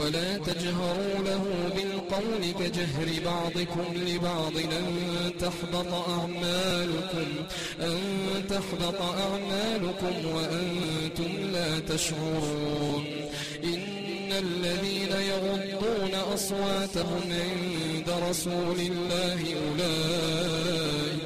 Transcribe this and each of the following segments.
ولا تجهروا له بالقول كجهر بعضكم لبعض أن تحبط أعمالكم أن تحبط أعمالكم وأنتم لا تشعرون. إن الذين يغضون أصواتهم عند رسول الله أولئك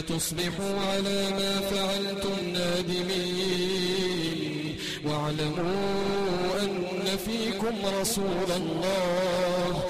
فتصبحوا على ما فعلتم نادمين. واعلموا أن فيكم رسول الله.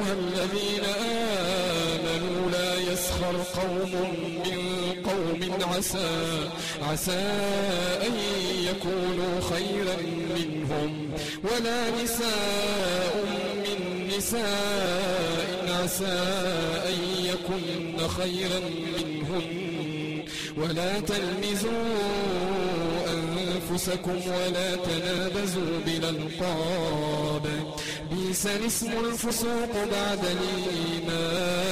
يسخر قوم من قوم عسى عسى أن يكونوا خيرا منهم. ولا نساء من نساء عسى أن يكن خيرا منهن. ولا تلمزوا أنفسكم ولا تنابزوا بالألقاب. بئس الاسم الفسوق بعد الإيمان.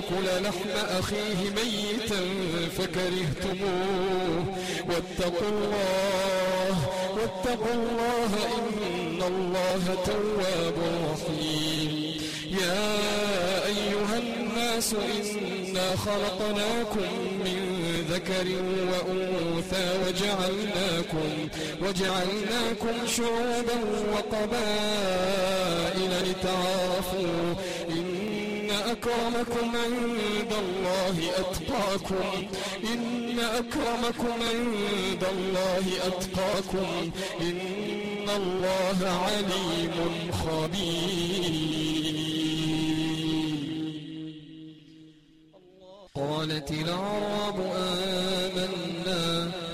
يأكل لحم أخيه ميتا فكرهتموه. واتقوا الله واتقوا الله إن الله تواب رحيم. يا أيها الناس إنا خلقناكم من ذكر وأنثى وجعلناكم وجعلناكم شعوبا وقبائل. أكرمكم عند الله أتقاكم. إن أكرمكم عند الله أتقاكم. إن الله عليم خبير. قالت آمنا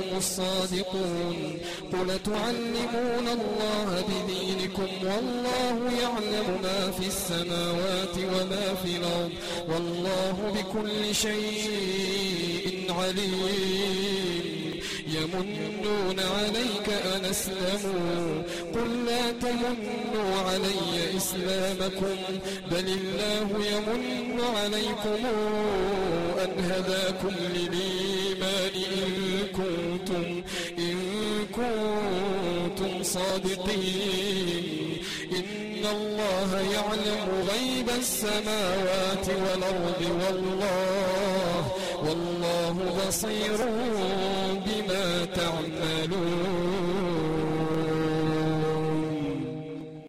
هم الصادقون. قل تعلمون الله بدينكم والله يعلم ما في السماوات وما في الأرض. والله بكل شيء عليم. يمنون عليك أن أسلموا. قل لا تمنوا علي إسلامكم. بل الله يمن عليكم أن هداكم للإيمان إن كنتم, إن كنتم صادقين. إن الله يعلم غيب السماوات والأرض والله والله بصير بما تعملون.